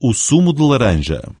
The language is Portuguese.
o sumo de laranja.